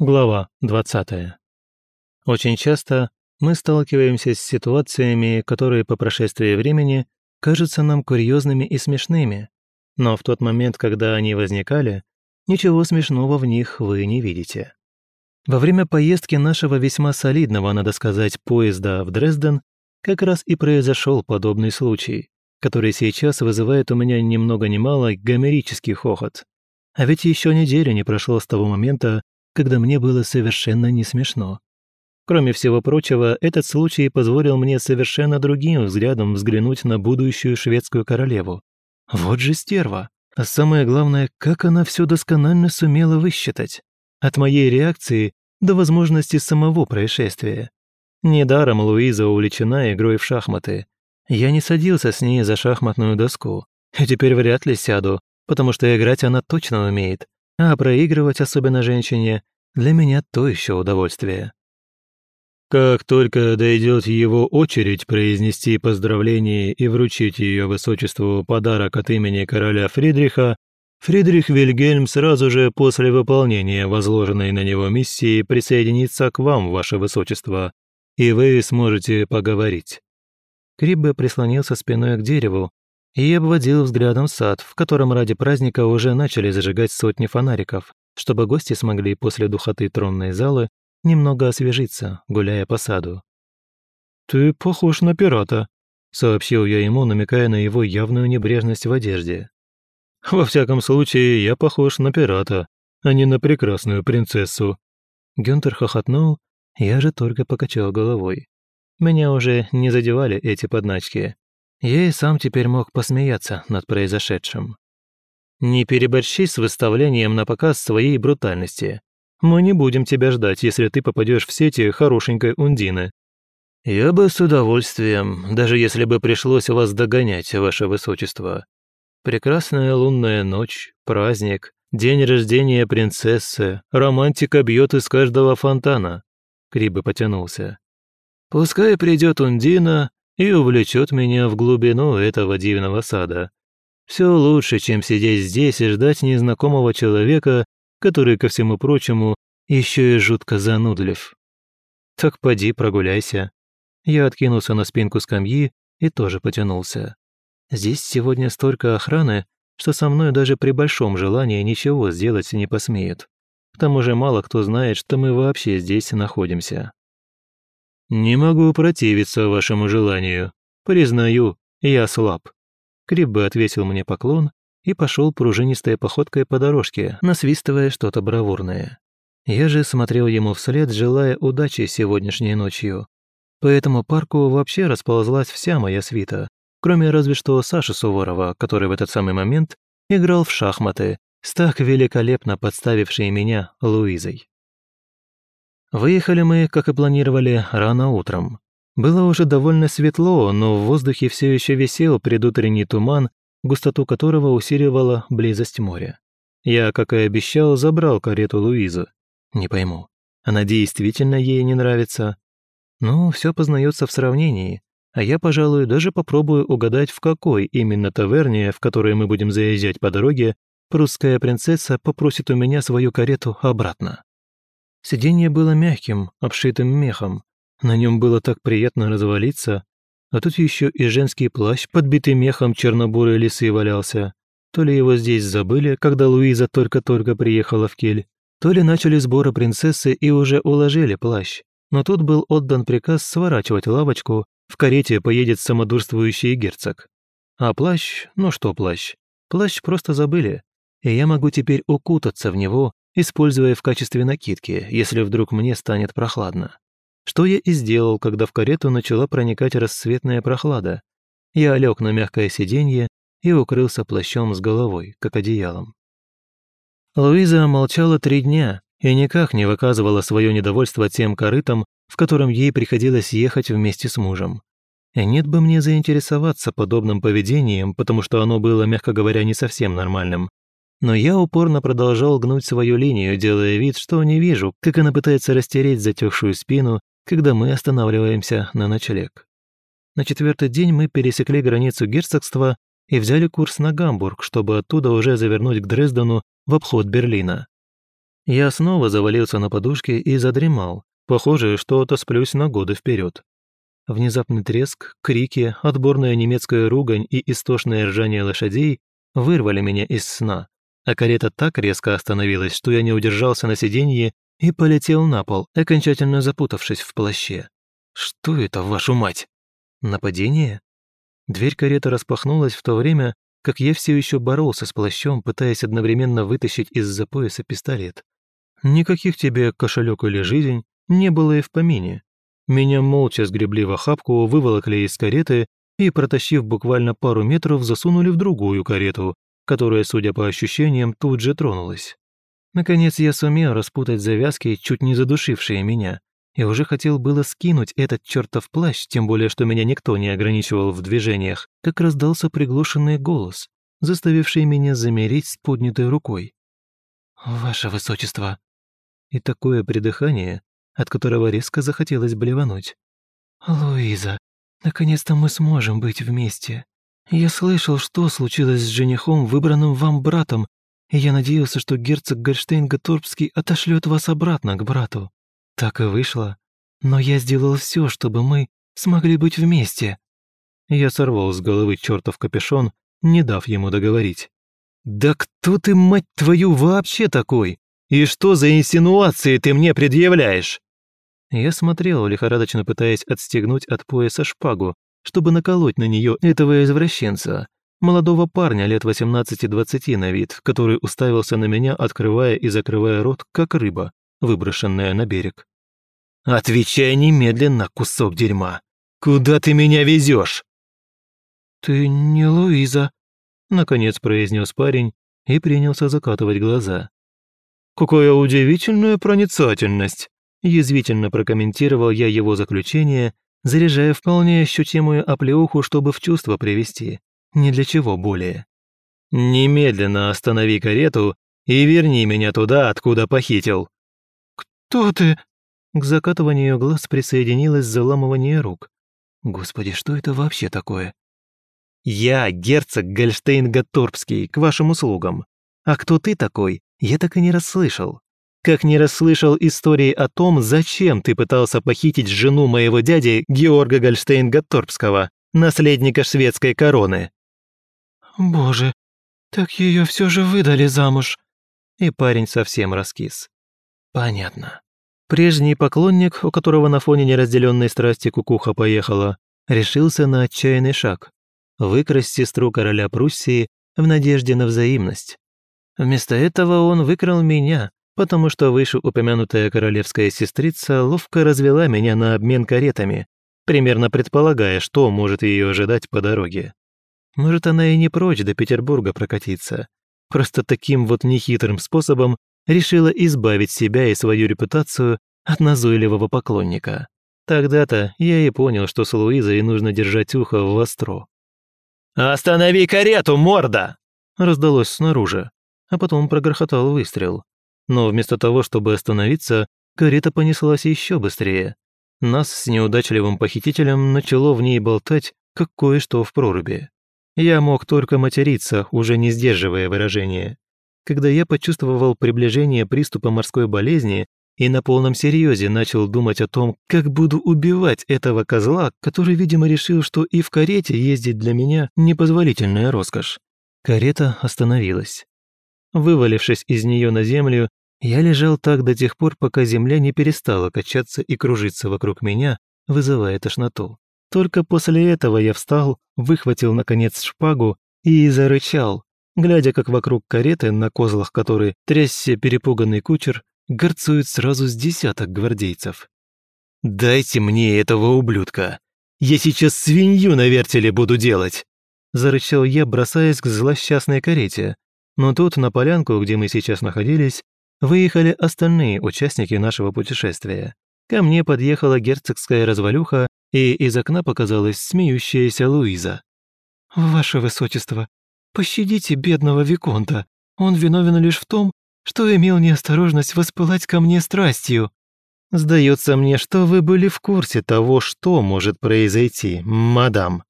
Глава 20. Очень часто мы сталкиваемся с ситуациями, которые по прошествии времени кажутся нам курьезными и смешными, но в тот момент, когда они возникали, ничего смешного в них вы не видите. Во время поездки нашего весьма солидного, надо сказать, поезда в Дрезден как раз и произошел подобный случай, который сейчас вызывает у меня ни много ни мало гомерический хохот. А ведь еще неделя не прошло с того момента, когда мне было совершенно не смешно. Кроме всего прочего, этот случай позволил мне совершенно другим взглядом взглянуть на будущую шведскую королеву. Вот же стерва! А самое главное, как она все досконально сумела высчитать. От моей реакции до возможности самого происшествия. Недаром Луиза увлечена игрой в шахматы. Я не садился с ней за шахматную доску. И теперь вряд ли сяду, потому что играть она точно умеет, а проигрывать, особенно женщине, для меня то еще удовольствие. Как только дойдет его очередь произнести поздравление и вручить ее высочеству подарок от имени короля Фридриха, Фридрих Вильгельм сразу же после выполнения возложенной на него миссии присоединится к вам, ваше высочество, и вы сможете поговорить». Криббе прислонился спиной к дереву, и обводил взглядом сад, в котором ради праздника уже начали зажигать сотни фонариков, чтобы гости смогли после духоты тронной залы немного освежиться, гуляя по саду. «Ты похож на пирата», — сообщил я ему, намекая на его явную небрежность в одежде. «Во всяком случае, я похож на пирата, а не на прекрасную принцессу». Гюнтер хохотнул, я же только покачал головой. Меня уже не задевали эти подначки. Я и сам теперь мог посмеяться над произошедшим. Не переборщи с выставлением на показ своей брутальности. Мы не будем тебя ждать, если ты попадешь в сети хорошенькой Ундины. Я бы с удовольствием, даже если бы пришлось вас догонять, ваше высочество. Прекрасная лунная ночь, праздник, день рождения принцессы, романтика бьет из каждого фонтана. Крибы потянулся. Пускай придет Ундина, и увлечет меня в глубину этого дивного сада. Все лучше, чем сидеть здесь и ждать незнакомого человека, который, ко всему прочему, еще и жутко занудлив. Так поди прогуляйся. Я откинулся на спинку скамьи и тоже потянулся. Здесь сегодня столько охраны, что со мной даже при большом желании ничего сделать не посмеют. К тому же мало кто знает, что мы вообще здесь находимся. «Не могу противиться вашему желанию. Признаю, я слаб». Криббе отвесил мне поклон и пошел пружинистой походкой по дорожке, насвистывая что-то бравурное. Я же смотрел ему вслед, желая удачи сегодняшней ночью. По этому парку вообще расползлась вся моя свита, кроме разве что Саши Суворова, который в этот самый момент играл в шахматы, с великолепно подставившей меня Луизой. Выехали мы, как и планировали, рано утром. Было уже довольно светло, но в воздухе все еще висел предутренний туман, густоту которого усиливала близость моря. Я, как и обещал, забрал карету Луизу. Не пойму, она действительно ей не нравится? Ну, все познается в сравнении, а я, пожалуй, даже попробую угадать, в какой именно таверне, в которой мы будем заезжать по дороге, прусская принцесса попросит у меня свою карету обратно. Сиденье было мягким, обшитым мехом. На нем было так приятно развалиться. А тут еще и женский плащ, подбитый мехом чернобурой лисы валялся. То ли его здесь забыли, когда Луиза только-только приехала в Кель, то ли начали сборы принцессы и уже уложили плащ. Но тут был отдан приказ сворачивать лавочку, в карете поедет самодурствующий герцог. А плащ, ну что плащ? Плащ просто забыли, и я могу теперь укутаться в него используя в качестве накидки, если вдруг мне станет прохладно. Что я и сделал, когда в карету начала проникать рассветная прохлада. Я лег на мягкое сиденье и укрылся плащом с головой, как одеялом. Луиза молчала три дня и никак не выказывала свое недовольство тем корытом, в котором ей приходилось ехать вместе с мужем. Нет бы мне заинтересоваться подобным поведением, потому что оно было, мягко говоря, не совсем нормальным. Но я упорно продолжал гнуть свою линию, делая вид, что не вижу, как она пытается растереть затекшую спину, когда мы останавливаемся на ночлег. На четвертый день мы пересекли границу герцогства и взяли курс на Гамбург, чтобы оттуда уже завернуть к Дрездену в обход Берлина. Я снова завалился на подушке и задремал. Похоже, что отосплюсь на годы вперед. Внезапный треск, крики, отборная немецкая ругань и истошное ржание лошадей вырвали меня из сна, а карета так резко остановилась, что я не удержался на сиденье и полетел на пол, окончательно запутавшись в плаще. Что это, вашу мать? Нападение? Дверь кареты распахнулась в то время, как я все еще боролся с плащом, пытаясь одновременно вытащить из-за пояса пистолет. Никаких тебе кошелек или жизнь не было и в помине. Меня молча сгребли в охапку, выволокли из кареты и, протащив буквально пару метров, засунули в другую карету, которая, судя по ощущениям, тут же тронулась. Наконец я сумел распутать завязки, чуть не задушившие меня, и уже хотел было скинуть этот чертов плащ, тем более, что меня никто не ограничивал в движениях, как раздался приглушенный голос, заставивший меня замереть с поднятой рукой. «Ваше Высочество!» И такое придыхание, от которого резко захотелось блевануть. «Луиза, наконец-то мы сможем быть вместе. Я слышал, что случилось с женихом, выбранным вам братом, и я надеялся, что герцог Гольштейн-Гаторбский отошлет вас обратно к брату. Так и вышло. Но я сделал все, чтобы мы смогли быть вместе». Я сорвал с головы чертов капюшон, не дав ему договорить. «Да кто ты, мать твою, вообще такой? И что за инсинуации ты мне предъявляешь?» Я смотрел, лихорадочно пытаясь отстегнуть от пояса шпагу, чтобы наколоть на нее этого извращенца, молодого парня лет 18-20 на вид, который уставился на меня, открывая и закрывая рот, как рыба, выброшенная на берег. «Отвечай немедленно, кусок дерьма! Куда ты меня везешь? «Ты не Луиза», — наконец произнес парень и принялся закатывать глаза. «Какая удивительная проницательность!» Язвительно прокомментировал я его заключение, заряжая вполне ощутимую оплеуху, чтобы в чувство привести. Ни для чего более. «Немедленно останови карету и верни меня туда, откуда похитил». «Кто ты?» К закатыванию глаз присоединилось заламывание рук. «Господи, что это вообще такое?» «Я герцог Гольштейн-Гатторпский, к вашим услугам. А кто ты такой, я так и не расслышал как не расслышал истории о том, зачем ты пытался похитить жену моего дяди Георга Гольштейн-Гатторпского, наследника шведской короны». «Боже, так ее все же выдали замуж». И парень совсем раскис. «Понятно». Прежний поклонник, у которого на фоне неразделенной страсти кукуха поехала, решился на отчаянный шаг – выкрасть сестру короля Пруссии в надежде на взаимность. Вместо этого он выкрал меня, потому что вышеупомянутая королевская сестрица ловко развела меня на обмен каретами, примерно предполагая, что может ее ожидать по дороге. Может, она и не прочь до Петербурга прокатиться. Просто таким вот нехитрым способом решила избавить себя и свою репутацию от назойливого поклонника. Тогда-то я и понял, что с Луизой нужно держать ухо в востро. «Останови карету, морда!» раздалось снаружи, а потом прогрохотал выстрел. Но вместо того, чтобы остановиться, карета понеслась еще быстрее. Нас с неудачливым похитителем начало в ней болтать, как кое-что в проруби. Я мог только материться, уже не сдерживая выражения. Когда я почувствовал приближение приступа морской болезни и на полном серьезе начал думать о том, как буду убивать этого козла, который, видимо, решил, что и в карете ездить для меня непозволительная роскошь. Карета остановилась. Вывалившись из нее на землю, я лежал так до тех пор, пока земля не перестала качаться и кружиться вокруг меня, вызывая тошноту. Только после этого я встал, выхватил, наконец, шпагу и зарычал, глядя, как вокруг кареты, на козлах которой трясся перепуганный кучер, горцует сразу с десяток гвардейцев. «Дайте мне этого ублюдка! Я сейчас свинью на вертеле буду делать!» Зарычал я, бросаясь к злосчастной карете. Но тут, на полянку, где мы сейчас находились, выехали остальные участники нашего путешествия. Ко мне подъехала герцогская развалюха, и из окна показалась смеющаяся Луиза. «Ваше высочество, пощадите бедного Виконта. Он виновен лишь в том, что имел неосторожность воспылать ко мне страстью. Сдается мне, что вы были в курсе того, что может произойти, мадам».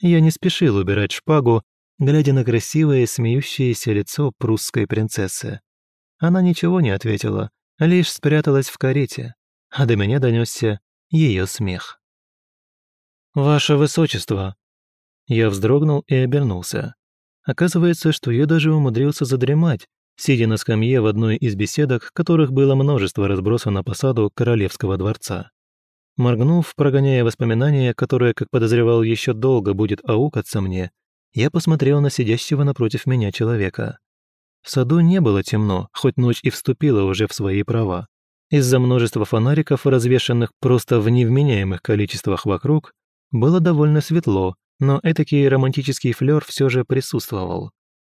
Я не спешил убирать шпагу, глядя на красивое смеющееся лицо прусской принцессы. Она ничего не ответила, лишь спряталась в карете, а до меня донесся ее смех. «Ваше Высочество!» Я вздрогнул и обернулся. Оказывается, что я даже умудрился задремать, сидя на скамье в одной из беседок, которых было множество разбросано по саду Королевского дворца. Моргнув, прогоняя воспоминания, которые, как подозревал, еще долго будет аукаться мне, я посмотрел на сидящего напротив меня человека. В саду не было темно, хоть ночь и вступила уже в свои права. Из-за множества фонариков, развешанных просто в невменяемых количествах вокруг, было довольно светло, но этакий романтический флёр все же присутствовал.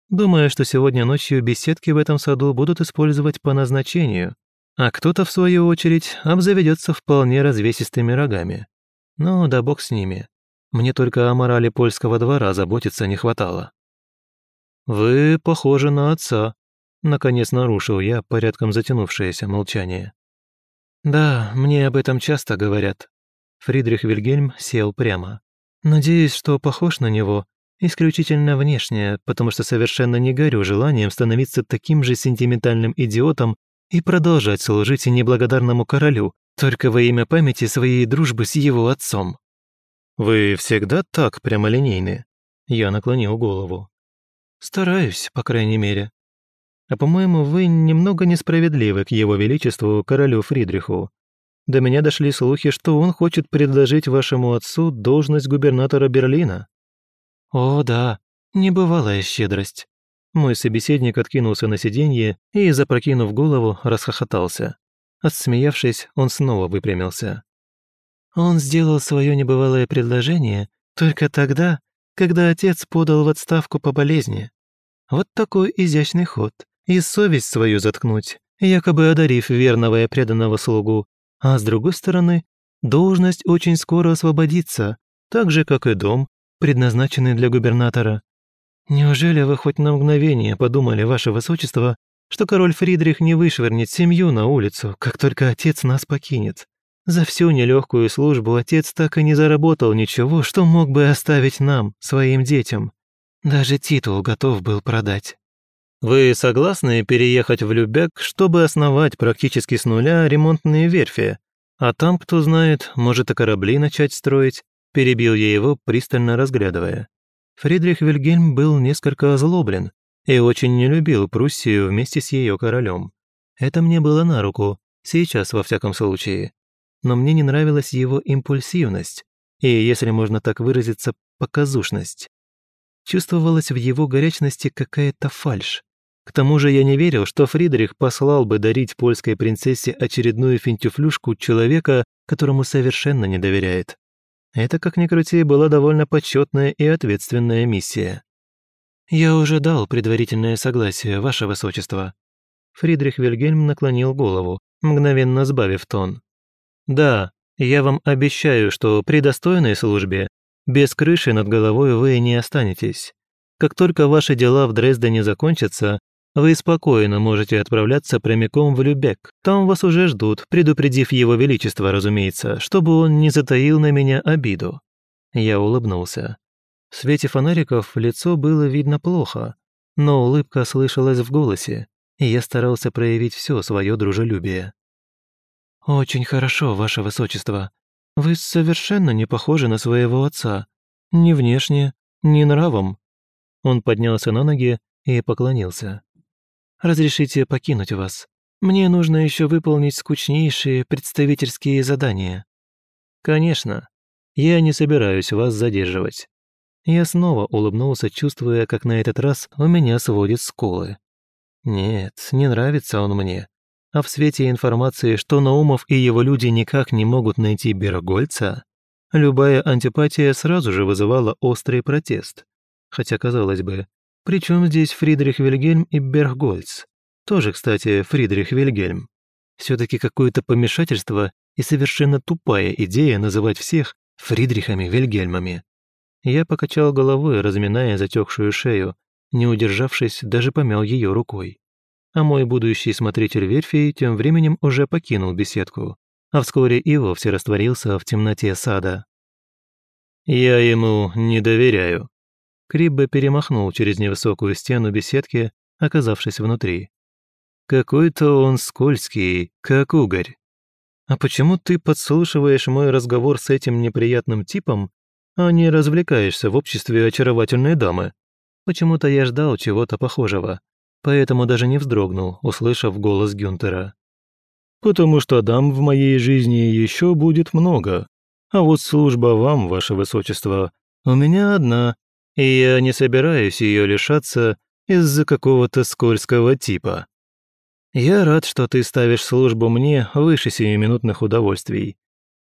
Думаю, что сегодня ночью беседки в этом саду будут использовать по назначению, а кто-то, в свою очередь, обзаведется вполне развесистыми рогами. Ну, да бог с ними. Мне только о морали польского двора заботиться не хватало. «Вы похожи на отца», — наконец нарушил я порядком затянувшееся молчание. «Да, мне об этом часто говорят». Фридрих Вильгельм сел прямо. «Надеюсь, что похож на него, Исключительно внешне, потому что совершенно не горю желанием становиться таким же сентиментальным идиотом и продолжать служить неблагодарному королю, только во имя памяти своей дружбы с его отцом. «Вы всегда так прямолинейны?» Я наклонил голову. «Стараюсь, по крайней мере. А по-моему, вы немного несправедливы к его величеству, королю Фридриху. До меня дошли слухи, что он хочет предложить вашему отцу должность губернатора Берлина. «О, да, небывалая щедрость». Мой собеседник откинулся на сиденье и, запрокинув голову, расхохотался. Отсмеявшись, он снова выпрямился. Он сделал свое небывалое предложение только тогда, когда отец подал в отставку по болезни. Вот такой изящный ход. И совесть свою заткнуть, якобы одарив верного и преданного слугу. А с другой стороны, должность очень скоро освободится, так же, как и дом, предназначенный для губернатора. Неужели вы хоть на мгновение подумали, ваше высочество, что король Фридрих не вышвырнет семью на улицу, как только отец нас покинет? За всю нелегкую службу отец так и не заработал ничего, что мог бы оставить нам, своим детям. Даже титул готов был продать. Вы согласны переехать в Любек, чтобы основать практически с нуля ремонтные верфи? А там, кто знает, может и корабли начать строить, Перебил я его, пристально разглядывая. Фридрих Вильгельм был несколько озлоблен и очень не любил Пруссию вместе с ее королем. Это мне было на руку, сейчас во всяком случае. Но мне не нравилась его импульсивность и, если можно так выразиться, показушность. Чувствовалась в его горячности какая-то фальшь. К тому же я не верил, что Фридрих послал бы дарить польской принцессе очередную финтюфлюшку человека, которому совершенно не доверяет. Это, как ни крути, была довольно почетная и ответственная миссия. «Я уже дал предварительное согласие, ваше высочество». Фридрих Вильгельм наклонил голову, мгновенно сбавив тон. «Да, я вам обещаю, что при достойной службе без крыши над головой вы не останетесь. Как только ваши дела в Дрездене закончатся, вы спокойно можете отправляться прямиком в Любек. Там вас уже ждут, предупредив его величество, разумеется, чтобы он не затаил на меня обиду». Я улыбнулся. В свете фонариков лицо было видно плохо, но улыбка слышалась в голосе, и я старался проявить все свое дружелюбие. «Очень хорошо, ваше высочество. Вы совершенно не похожи на своего отца. Ни внешне, ни нравом». Он поднялся на ноги и поклонился. Разрешите покинуть вас. Мне нужно еще выполнить скучнейшие представительские задания». «Конечно. Я не собираюсь вас задерживать». Я снова улыбнулся, чувствуя, как на этот раз у меня сводит скулы. Нет, не нравится он мне. А в свете информации, что Наумов и его люди никак не могут найти Берогольца, любая антипатия сразу же вызывала острый протест. Хотя, казалось бы, причем здесь Фридрих Вильгельм и Бергольц? Тоже, кстати, Фридрих Вильгельм. Все-таки какое-то помешательство и совершенно тупая идея называть всех Фридрихами Вильгельмами. Я покачал головой, разминая затекшую шею, не удержавшись, даже помял ее рукой. А мой будущий смотритель верфи тем временем уже покинул беседку, а вскоре и вовсе растворился в темноте сада. «Я ему не доверяю», Криббе перемахнул через невысокую стену беседки, оказавшись внутри. Какой-то он скользкий, как угорь. А почему ты подслушиваешь мой разговор с этим неприятным типом, а не развлекаешься в обществе очаровательной дамы? Почему-то я ждал чего-то похожего, поэтому даже не вздрогнул, услышав голос Гюнтера. «Потому что дам в моей жизни еще будет много, а вот служба вам, ваше высочество, у меня одна, и я не собираюсь ее лишаться из-за какого-то скользкого типа. Я рад, что ты ставишь службу мне выше сиюминутных удовольствий.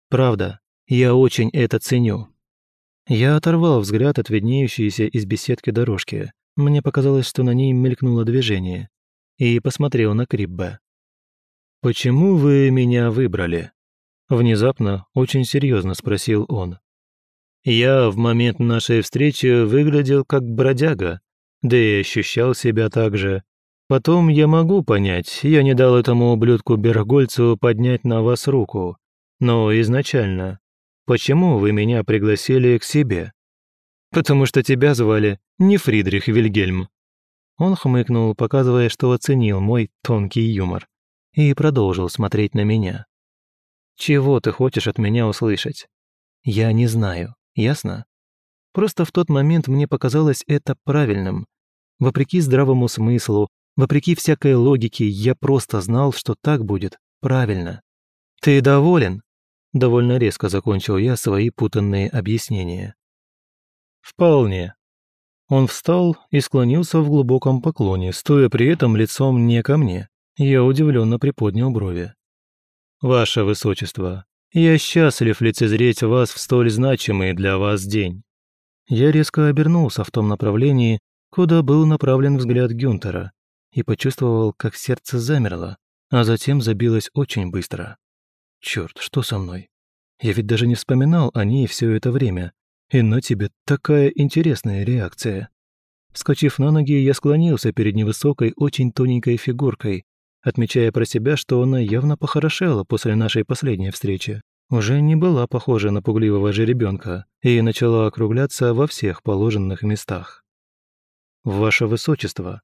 Правда, я очень это ценю». Я оторвал взгляд от виднеющейся из беседки дорожки. Мне показалось, что на ней мелькнуло движение. И посмотрел на Криббе. «Почему вы меня выбрали?» Внезапно, очень серьезно спросил он. «Я в момент нашей встречи выглядел как бродяга, да и ощущал себя так же. Потом я могу понять, я не дал этому ублюдку Бергольцу поднять на вас руку. Но изначально, почему вы меня пригласили к себе? Потому что тебя звали не Фридрих Вильгельм». Он хмыкнул, показывая, что оценил мой тонкий юмор, и продолжил смотреть на меня. «Чего ты хочешь от меня услышать?» «Я не знаю, ясно?» Просто в тот момент мне показалось это правильным. Вопреки здравому смыслу, вопреки всякой логике, я просто знал, что так будет правильно. «Ты доволен?» Довольно резко закончил я свои путанные объяснения. «Вполне». Он встал и склонился в глубоком поклоне, стоя при этом лицом не ко мне. Я удивленно приподнял брови. «Ваше Высочество, я счастлив лицезреть вас в столь значимый для вас день. Я резко обернулся в том направлении, куда был направлен взгляд Гюнтера, и почувствовал, как сердце замерло, а затем забилось очень быстро. Черт, что со мной? Я ведь даже не вспоминал о ней все это время, и на тебе такая интересная реакция. Вскочив на ноги, я склонился перед невысокой, очень тоненькой фигуркой, отмечая про себя, что она явно похорошела после нашей последней встречи уже не была похожа на пугливого жеребенка и начала округляться во всех положенных местах. «Ваше Высочество!»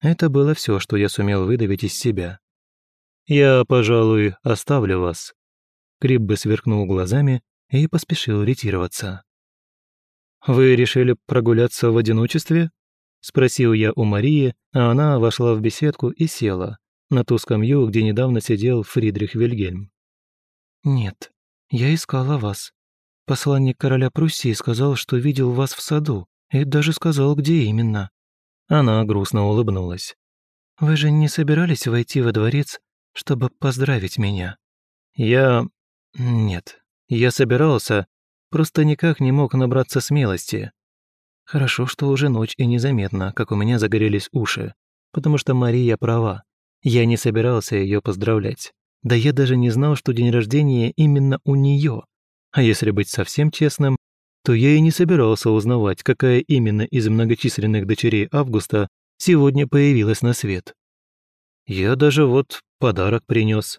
Это было все, что я сумел выдавить из себя. «Я, пожалуй, оставлю вас». Криббе сверкнул глазами и поспешил ретироваться. «Вы решили прогуляться в одиночестве?» Спросил я у Марии, а она вошла в беседку и села на ту скамью, где недавно сидел Фридрих Вильгельм. «Нет, я искала вас. Посланник короля Пруссии сказал, что видел вас в саду, и даже сказал, где именно». Она грустно улыбнулась. «Вы же не собирались войти во дворец, чтобы поздравить меня?» «Я... нет. Я собирался, просто никак не мог набраться смелости. Хорошо, что уже ночь и незаметно, как у меня загорелись уши, потому что Мария права. Я не собирался ее поздравлять. Да я даже не знал, что день рождения именно у нее. А если быть совсем честным, то я и не собирался узнавать, какая именно из многочисленных дочерей Августа сегодня появилась на свет. Я даже вот подарок принес.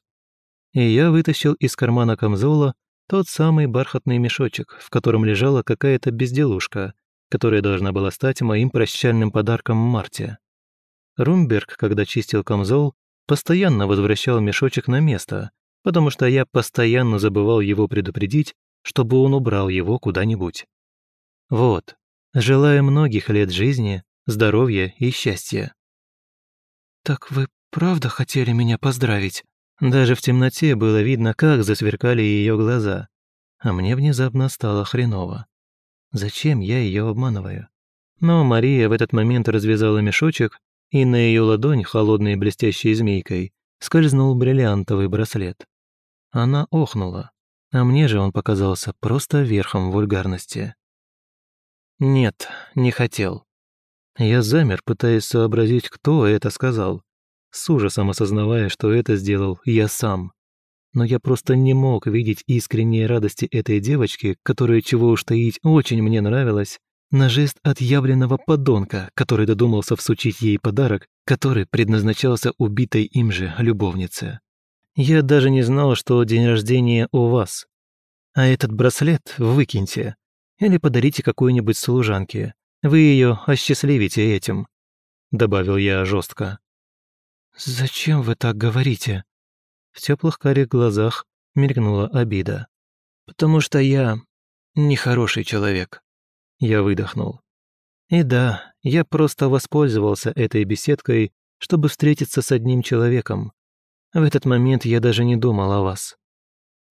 И я вытащил из кармана камзола тот самый бархатный мешочек, в котором лежала какая-то безделушка, которая должна была стать моим прощальным подарком Марте. Румберг, когда чистил камзол, постоянно возвращал мешочек на место, потому что я постоянно забывал его предупредить, чтобы он убрал его куда-нибудь. Вот, желаю многих лет жизни, здоровья и счастья. «Так вы правда хотели меня поздравить?» Даже в темноте было видно, как засверкали ее глаза, а мне внезапно стало хреново. Зачем я ее обманываю? Но Мария в этот момент развязала мешочек и на ее ладонь, холодной блестящей змейкой, скользнул бриллиантовый браслет. Она охнула, а мне же он показался просто верхом вульгарности. Нет, не хотел. Я замер, пытаясь сообразить, кто это сказал, с ужасом осознавая, что это сделал я сам. Но я просто не мог видеть искренней радости этой девочки, которая, чего уж таить, очень мне нравилась, на жест отъявленного подонка, который додумался всучить ей подарок, который предназначался убитой им же любовнице. Я даже не знал, что день рождения у вас. А этот браслет выкиньте. Или подарите какой-нибудь служанке. Вы ее осчастливите этим», — добавил я жестко. «Зачем вы так говорите?» В теплых карих глазах мелькнула обида. «Потому что я нехороший человек». Я выдохнул. И да, я просто воспользовался этой беседкой, чтобы встретиться с одним человеком. В этот момент я даже не думал о вас.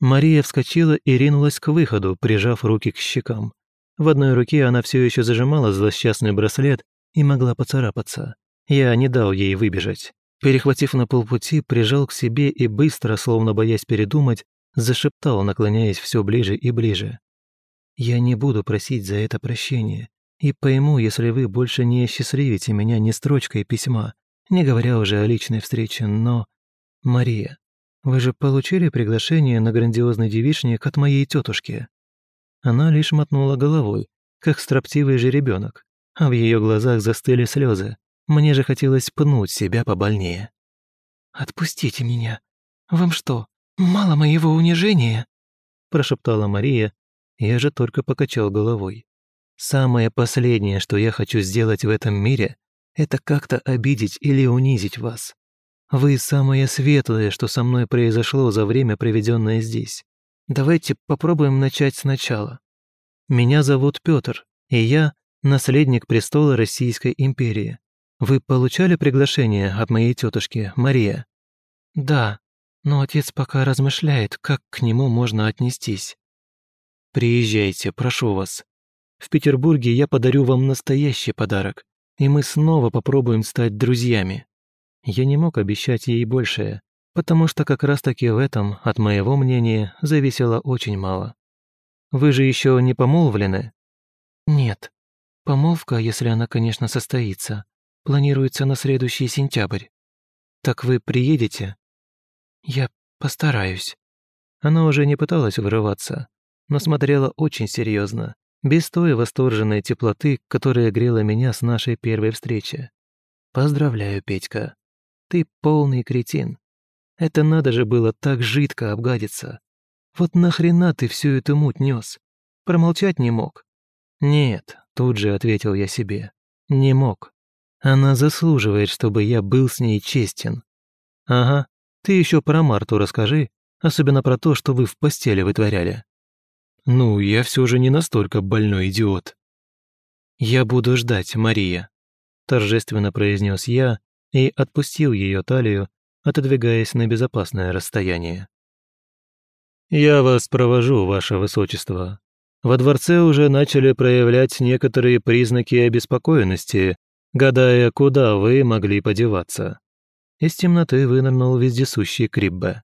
Мария вскочила и ринулась к выходу, прижав руки к щекам. В одной руке она все еще зажимала злосчастный браслет и могла поцарапаться. Я не дал ей выбежать. Перехватив на полпути, прижал к себе и быстро, словно боясь передумать, зашептал, наклоняясь все ближе и ближе. «Я не буду просить за это прощения, и пойму, если вы больше не осчастливите меня ни строчкой письма, не говоря уже о личной встрече, но... Мария, вы же получили приглашение на грандиозный девичник от моей тетушки?» Она лишь мотнула головой, как строптивый же ребенок, а в ее глазах застыли слезы. Мне же хотелось пнуть себя побольнее. «Отпустите меня. Вам что, мало моего унижения?» прошептала Мария, я же только покачал головой. «Самое последнее, что я хочу сделать в этом мире, это как-то обидеть или унизить вас. Вы самое светлое, что со мной произошло за время, проведенное здесь. Давайте попробуем начать сначала. Меня зовут Петр, и я наследник престола Российской империи. Вы получали приглашение от моей тетушки Мария? Да, но отец пока размышляет, как к нему можно отнестись. Приезжайте, прошу вас. В Петербурге я подарю вам настоящий подарок, и мы снова попробуем стать друзьями. Я не мог обещать ей большее, потому что как раз-таки в этом, от моего мнения, зависело очень мало. Вы же еще не помолвлены? Нет. Помолвка, если она, конечно, состоится, планируется на следующий сентябрь. Так вы приедете? Я постараюсь. Она уже не пыталась вырываться, но смотрела очень серьезно, без той восторженной теплоты, которая грела меня с нашей первой встречи. Поздравляю, Петька. Ты полный кретин. Это надо же было так жидко обгадиться. Вот нахрена ты всю эту муть нес? Промолчать не мог? Нет, тут же ответил я себе. Не мог. Она заслуживает, чтобы я был с ней честен. Ага, ты еще про Марту расскажи, особенно про то, что вы в постели вытворяли. Ну, я все же не настолько больной идиот. Я буду ждать, Мария, торжественно произнес я и отпустил ее талию, отодвигаясь на безопасное расстояние. «Я вас провожу, ваше высочество. Во дворце уже начали проявлять некоторые признаки обеспокоенности гадая, куда вы могли подеваться. Из темноты вынырнул вездесущий Криббе.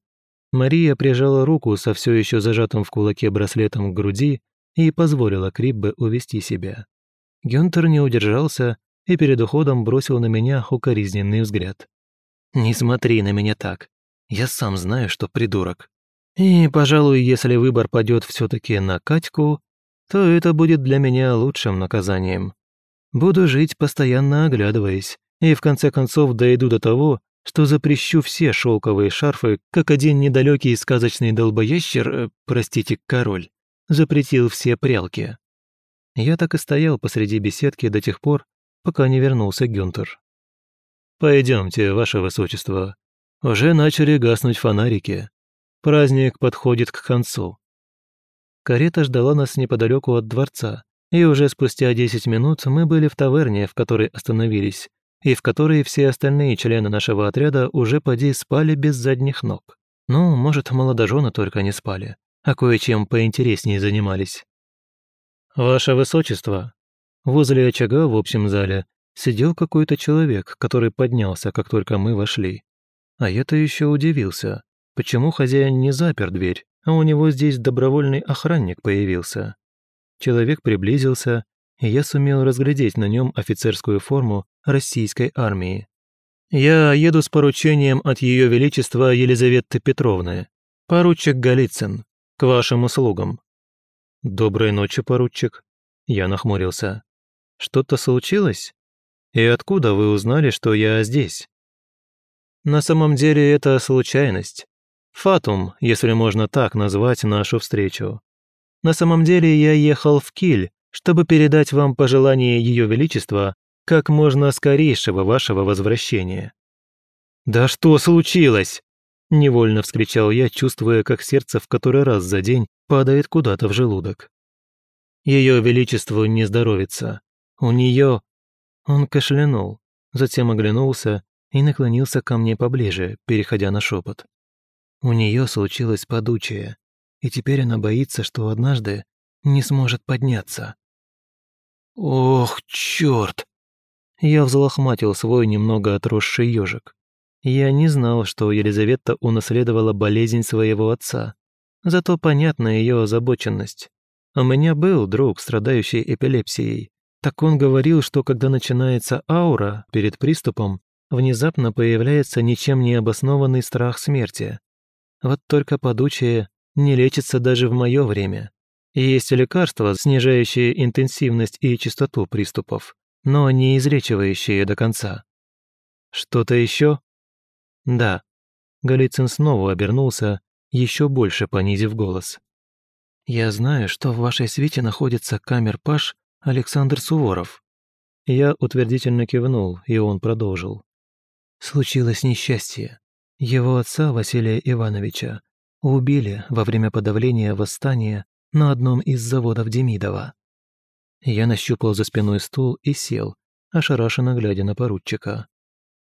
Мария прижала руку со все еще зажатым в кулаке браслетом к груди и позволила Криббе увести себя. Гюнтер не удержался и перед уходом бросил на меня укоризненный взгляд. «Не смотри на меня так. Я сам знаю, что придурок. И, пожалуй, если выбор падет все таки на Катьку, то это будет для меня лучшим наказанием. Буду жить, постоянно оглядываясь, и в конце концов дойду до того, что запрещу все шелковые шарфы, как один недалекий сказочный долбоящер, э, простите, король, запретил все прялки. Я так и стоял посреди беседки до тех пор, пока не вернулся Гюнтер. Пойдемте, ваше высочество. Уже начали гаснуть фонарики. Праздник подходит к концу. Карета ждала нас неподалеку от дворца, и уже спустя 10 минут мы были в таверне, в которой остановились, и в которой все остальные члены нашего отряда уже поди спали без задних ног. Ну, может, молодожены только не спали, а кое-чем поинтереснее занимались. «Ваше Высочество!» Возле очага в общем зале сидел какой-то человек, который поднялся, как только мы вошли. А я-то еще удивился, почему хозяин не запер дверь, а у него здесь добровольный охранник появился. Человек приблизился, и я сумел разглядеть на нем офицерскую форму российской армии. «Я еду с поручением от Ее Величества Елизаветы Петровны. Поручик Голицын, к вашим услугам». «Доброй ночи, поручик». Я нахмурился. «Что-то случилось? И откуда вы узнали, что я здесь?» «На самом деле это случайность. Фатум, если можно так назвать нашу встречу. На самом деле я ехал в Киль, чтобы передать вам пожелание Ее Величества как можно скорейшего вашего возвращения». «Да что случилось?» Невольно вскричал я, чувствуя, как сердце в который раз за день падает куда-то в желудок. Ее величеству не здоровится. У нее... Он кашлянул, затем оглянулся и наклонился ко мне поближе, переходя на шепот. У нее случилось подучие, и теперь она боится, что однажды не сможет подняться. Ох, черт! Я взлохматил свой немного отросший ежик. Я не знал, что Елизавета унаследовала болезнь своего отца. Зато понятна ее озабоченность. У меня был друг, страдающий эпилепсией. Так он говорил, что когда начинается аура перед приступом, внезапно появляется ничем не обоснованный страх смерти. Вот только подучие не лечится даже в мое время. Есть лекарства, снижающие интенсивность и частоту приступов, но не излечивающие до конца. Что-то еще? Да. Голицын снова обернулся, еще больше понизив голос. «Я знаю, что в вашей свите находится камер-паш Александр Суворов». Я утвердительно кивнул, и он продолжил. «Случилось несчастье. Его отца, Василия Ивановича, убили во время подавления восстания на одном из заводов Демидова. Я нащупал за спиной стул и сел, ошарашенно глядя на поручика.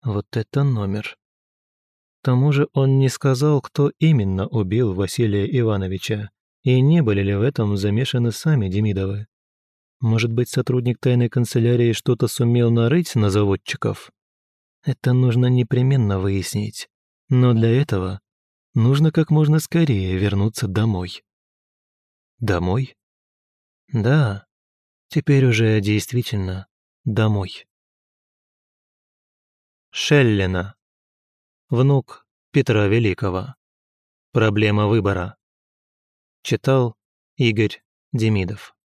Вот это номер. К тому же он не сказал, кто именно убил Василия Ивановича, и не были ли в этом замешаны сами Демидовы. Может быть, сотрудник тайной канцелярии что-то сумел нарыть на заводчиков? Это нужно непременно выяснить. Но для этого нужно как можно скорее вернуться домой. Домой? Да, теперь уже действительно домой. Шеллина внук Петра Великого. Проблема выбора. Читал Игорь Демидов.